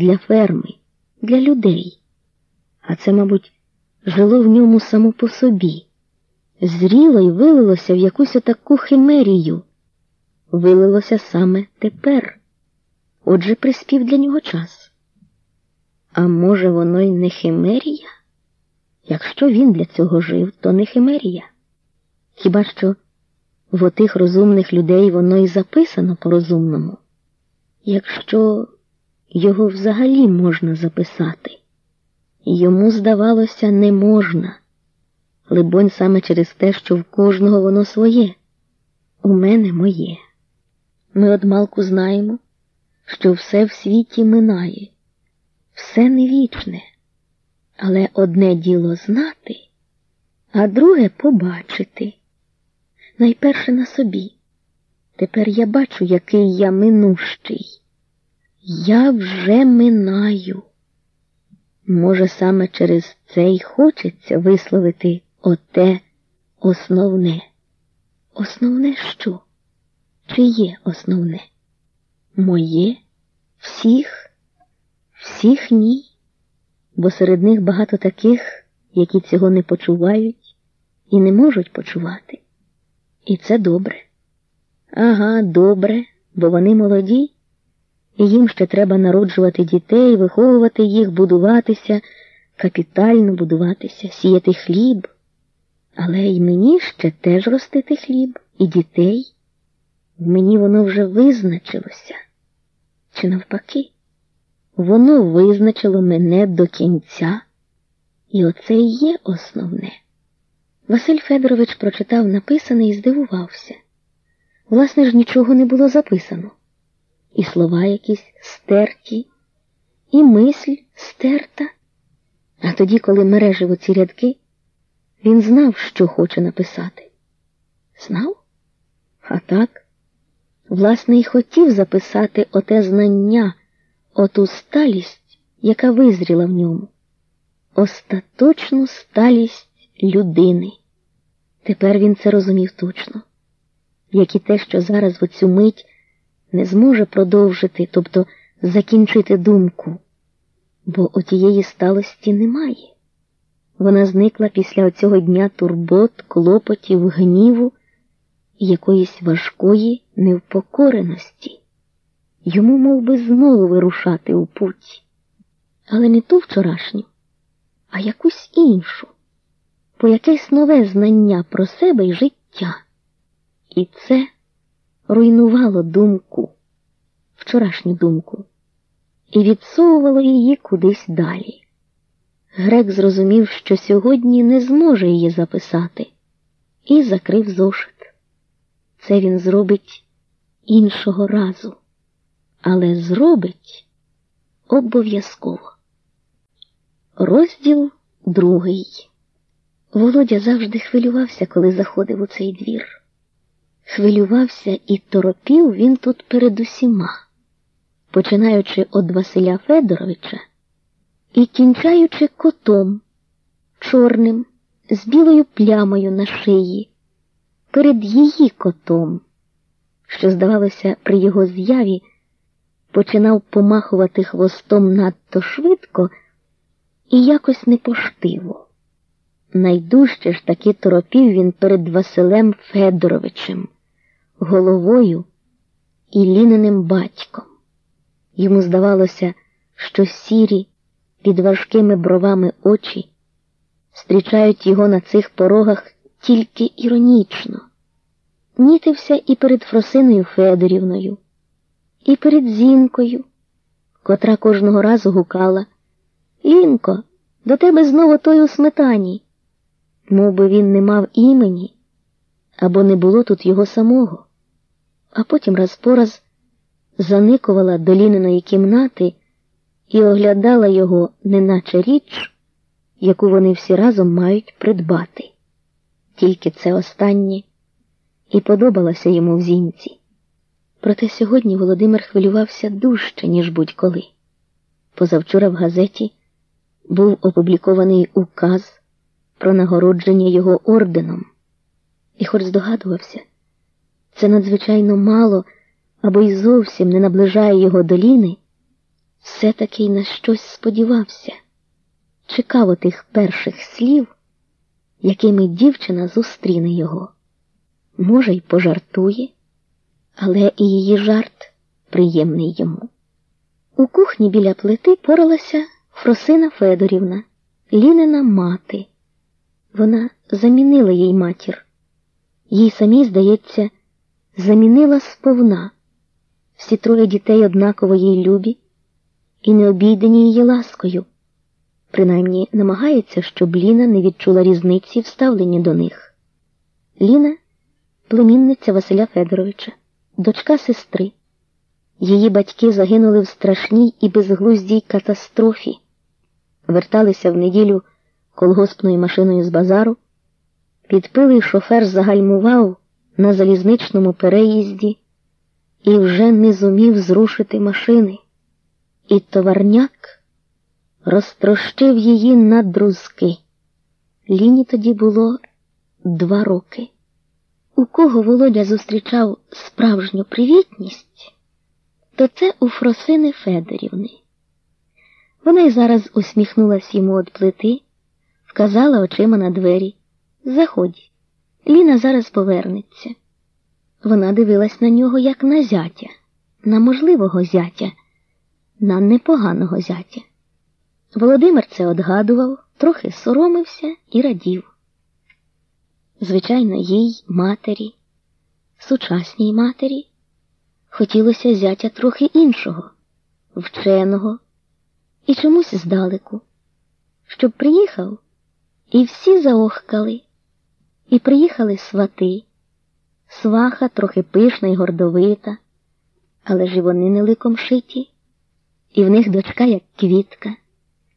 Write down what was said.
для ферми, для людей. А це, мабуть, жило в ньому само по собі, зріло й вилилося в якусь таку химерію. Вилилося саме тепер. Отже, приспів для нього час. А може, воно й не химерія? Якщо він для цього жив, то не химерія. Хіба що в отих розумних людей воно і записано по-розумному, якщо його взагалі можна записати, йому, здавалося, не можна, либонь саме через те, що в кожного воно своє, у мене моє. Ми од малку знаємо, що все в світі минає, все не вічне, але одне діло знати, а друге побачити найперше на собі. Тепер я бачу, який я минущий. Я вже минаю. Може, саме через це й хочеться висловити оте основне. Основне що? Чи є основне? Моє? Всіх? Всіх ні, бо серед них багато таких, які цього не почувають і не можуть почувати. І це добре. Ага, добре, бо вони молоді, їм ще треба народжувати дітей, виховувати їх, будуватися, капітально будуватися, сіяти хліб. Але й мені ще теж ростити хліб і дітей. В мені воно вже визначилося. Чи навпаки, воно визначило мене до кінця, і оце і є основне. Василь Федорович прочитав написане і здивувався. Власне ж, нічого не було записано. І слова якісь стерті, і мисль стерта. А тоді, коли мережив оці рядки, він знав, що хоче написати. Знав? А так, власне, і хотів записати оте знання, оту сталість, яка визріла в ньому, остаточну сталість людини. Тепер він це розумів точно, як і те, що зараз в оцю мить не зможе продовжити, тобто закінчити думку, бо отієї сталості немає. Вона зникла після оцього дня турбот, клопотів, гніву і якоїсь важкої невпокореності. Йому мов би, знову вирушати у путь, але не ту вчорашню, а якусь іншу по якесь нове знання про себе і життя. І це руйнувало думку, вчорашню думку, і відсовувало її кудись далі. Грек зрозумів, що сьогодні не зможе її записати, і закрив зошит. Це він зробить іншого разу, але зробить обов'язково. Розділ другий. Володя завжди хвилювався, коли заходив у цей двір. Хвилювався і торопів він тут перед усіма, починаючи від Василя Федоровича і кінчаючи котом, чорним, з білою плямою на шиї, перед її котом, що, здавалося, при його з'яві починав помахувати хвостом надто швидко і якось непоштиво. Найдужче ж таки торопів він перед Василем Федоровичем, головою і ліненим батьком. Йому здавалося, що сірі під важкими бровами очі зустрічають його на цих порогах тільки іронічно. Нітився і перед Фросиною Федорівною, і перед Зінкою, котра кожного разу гукала Лінко, до тебе знову той у сметані мов би він не мав імені або не було тут його самого, а потім раз по раз заникувала до ліниної кімнати і оглядала його, неначе річ, яку вони всі разом мають придбати. Тільки це останнє і подобалося йому в зінці. Проте сьогодні Володимир хвилювався дужче, ніж будь-коли. Позавчора в газеті був опублікований указ про нагородження його орденом, і хоч здогадувався, це надзвичайно мало або й зовсім не наближає його до ліни, все-таки й на щось сподівався, чекав отих перших слів, якими дівчина зустріне його. Може, й пожартує, але і її жарт приємний йому. У кухні біля плити поралася Фросина Федорівна, Лінина мати. Вона замінила їй матір. Їй самій, здається, замінила сповна. Всі троє дітей однаково їй любі і не обійдені її ласкою. Принаймні намагається, щоб Ліна не відчула різниці в ставленні до них. Ліна племінниця Василя Федоровича, дочка сестри. Її батьки загинули в страшній і безглуздій катастрофі, верталися в неділю колгоспною машиною з базару. Підпилий шофер загальмував на залізничному переїзді і вже не зумів зрушити машини. І товарняк розтрощив її на друзки. Ліні тоді було два роки. У кого Володя зустрічав справжню привітність, то це у Фросини Федорівни. Вона й зараз усміхнулась йому від плити, вказала очима на двері. Заходь, Ліна зараз повернеться. Вона дивилась на нього як на зятя, на можливого зятя, на непоганого зятя. Володимир це одгадував, трохи соромився і радів. Звичайно, їй, матері, сучасній матері, хотілося зятя трохи іншого, вченого і чомусь здалеку, щоб приїхав, і всі заохкали, і приїхали свати, сваха трохи пишна і гордовита, але ж і вони не ликом шиті, і в них дочка, як квітка.